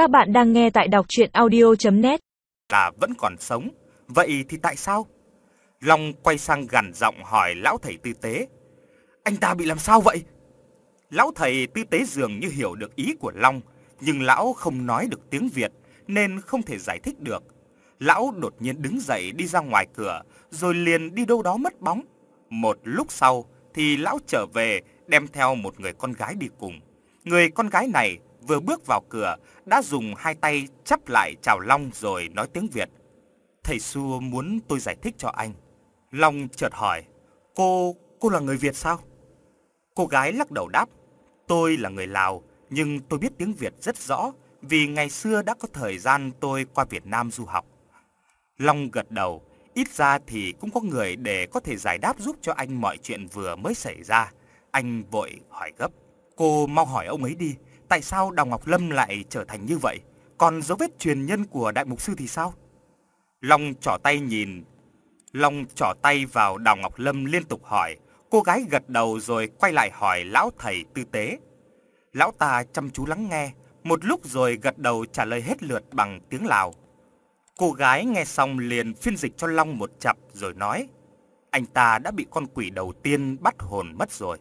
Các bạn đang nghe tại đọc chuyện audio.net Là vẫn còn sống, vậy thì tại sao? Long quay sang gằn giọng hỏi lão thầy tư tế. Anh ta bị làm sao vậy? Lão thầy tư tế dường như hiểu được ý của Long, nhưng lão không nói được tiếng Việt nên không thể giải thích được. Lão đột nhiên đứng dậy đi ra ngoài cửa, rồi liền đi đâu đó mất bóng. Một lúc sau thì lão trở về đem theo một người con gái đi cùng. Người con gái này vừa bước vào cửa đã dùng hai tay chắp lại chào Long rồi nói tiếng Việt. Thầy Xua muốn tôi giải thích cho anh. Long chợt hỏi, cô, cô là người Việt sao? Cô gái lắc đầu đáp, tôi là người Lào, nhưng tôi biết tiếng Việt rất rõ vì ngày xưa đã có thời gian tôi qua Việt Nam du học. Long gật đầu, ít ra thì cũng có người để có thể giải đáp giúp cho anh mọi chuyện vừa mới xảy ra. Anh vội hỏi gấp, cô mau hỏi ông ấy đi, tại sao Đào Ngọc Lâm lại trở thành như vậy? Còn dấu vết truyền nhân của đại mục sư thì sao? Long trỏ tay nhìn, Long trỏ tay vào Đào Ngọc Lâm liên tục hỏi, cô gái gật đầu rồi quay lại hỏi lão thầy tư tế. Lão ta chăm chú lắng nghe, một lúc rồi gật đầu trả lời hết lượt bằng tiếng Lào. Cô gái nghe xong liền phiên dịch cho Long một chập rồi nói, anh ta đã bị con quỷ đầu tiên bắt hồn mất rồi.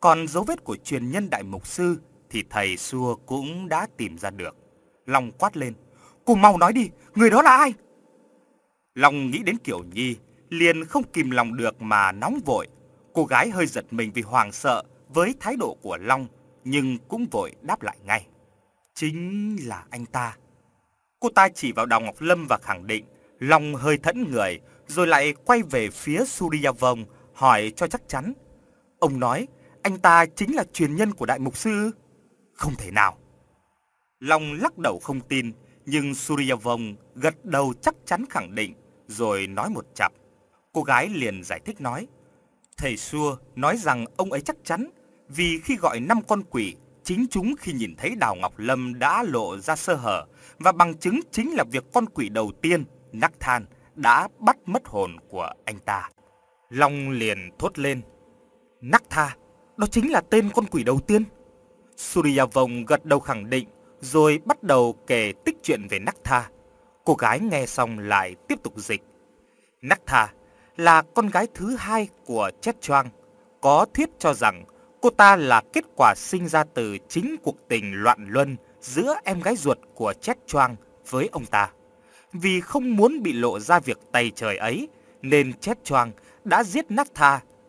Còn dấu vết của truyền nhân đại mục sư thì thầy xua cũng đã tìm ra được. Long quát lên, cô mau nói đi, người đó là ai? Long nghĩ đến Kiều Nhi, liền không kìm lòng được mà nóng vội. Cô gái hơi giật mình vì hoàng sợ với thái độ của Long, nhưng cũng vội đáp lại ngay. Chính là anh ta. Cô ta chỉ vào Đào Ngọc Lâm và khẳng định, Long hơi thẫn người, rồi lại quay về phía Suryavong hỏi cho chắc chắn. Ông nói, anh ta chính là truyền nhân của đại mục sư? Không thể nào. Long lắc đầu không tin, nhưng Suryavong gật đầu chắc chắn khẳng định, rồi nói một chặp. Cô gái liền giải thích nói, thầy xua nói rằng ông ấy chắc chắn, vì khi gọi năm con quỷ, chính chúng khi nhìn thấy Đào Ngọc Lâm đã lộ ra sơ hở, và bằng chứng chính là việc con quỷ đầu tiên, Nắc Than, đã bắt mất hồn của anh ta. Long liền thốt lên, Nắc Tha, đó chính là tên con quỷ đầu tiên. Surya Vong gật đầu khẳng định, rồi bắt đầu kể tích chuyện về Nắc Cô gái nghe xong lại tiếp tục dịch. Nắc là con gái thứ hai của Chet Choang. Có thuyết cho rằng cô ta là kết quả sinh ra từ chính cuộc tình loạn luân giữa em gái ruột của Chet Choang với ông ta. Vì không muốn bị lộ ra việc tày trời ấy, nên Chet Choang đã giết Nắc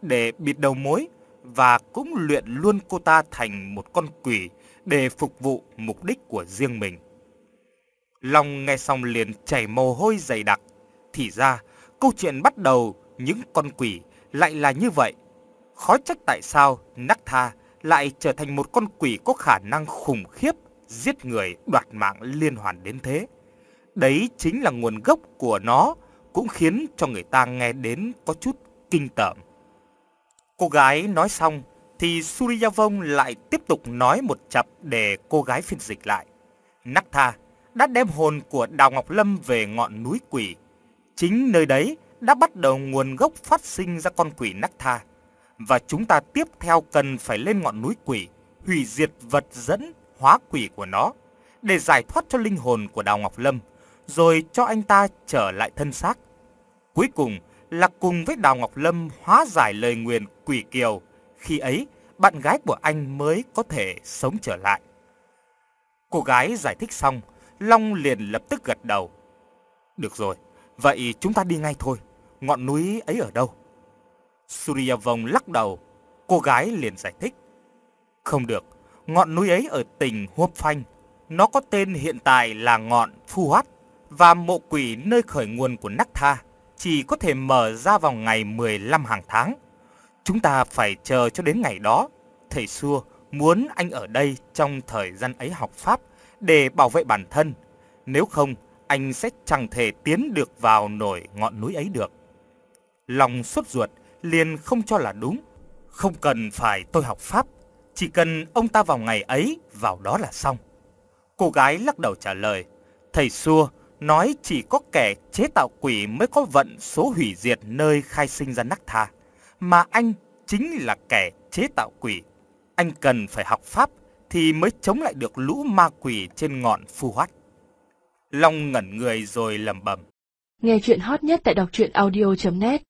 để bịt đầu mối và cũng luyện luôn cô ta thành một con quỷ để phục vụ mục đích của riêng mình. Long nghe xong liền chảy mồ hôi dày đặc. Thì ra, câu chuyện bắt đầu những con quỷ lại là như vậy. Khó trách tại sao Nắc Tha lại trở thành một con quỷ có khả năng khủng khiếp giết người đoạt mạng liên hoàn đến thế. Đấy chính là nguồn gốc của nó, cũng khiến cho người ta nghe đến có chút kinh tởm. Cô gái nói xong thì Suryavong lại tiếp tục nói một chập để cô gái phiên dịch lại. Nắc Tha đã đem hồn của Đào Ngọc Lâm về ngọn núi quỷ. Chính nơi đấy đã bắt đầu nguồn gốc phát sinh ra con quỷ Nắc Tha. Và chúng ta tiếp theo cần phải lên ngọn núi quỷ, hủy diệt vật dẫn hóa quỷ của nó, để giải thoát cho linh hồn của Đào Ngọc Lâm, rồi cho anh ta trở lại thân xác. Cuối cùng là cùng với Đào Ngọc Lâm hóa giải lời nguyền quỷ kiều, khi ấy bạn gái của anh mới có thể sống trở lại. Cô gái giải thích xong, Long liền lập tức gật đầu. Được rồi, vậy chúng ta đi ngay thôi. Ngọn núi ấy ở đâu? Suryavong lắc đầu. Cô gái liền giải thích. Không được, ngọn núi ấy ở tỉnh Huop Phanh. Nó có tên hiện tại là ngọn Phu Hoát và mộ quỷ nơi khởi nguồn của Nắc Tha chỉ có thể mở ra vào ngày 15 hàng tháng. Chúng ta phải chờ cho đến ngày đó. Thầy xua muốn anh ở đây trong thời gian ấy học Pháp để bảo vệ bản thân. Nếu không, anh sẽ chẳng thể tiến được vào nổi ngọn núi ấy được. Lòng sốt ruột liền không cho là đúng. Không cần phải tôi học Pháp, chỉ cần ông ta vào ngày ấy, vào đó là xong. Cô gái lắc đầu trả lời, thầy xua nói chỉ có kẻ chế tạo quỷ mới có vận số hủy diệt nơi khai sinh ra Nắc Tha, mà anh chính là kẻ chế tạo quỷ. Anh cần phải học Pháp thì mới chống lại được lũ ma quỷ trên ngọn phù hoắt. Long ngẩn người rồi lẩm bẩm. Nghe chuyện hot nhất tại đọc truyện audio.net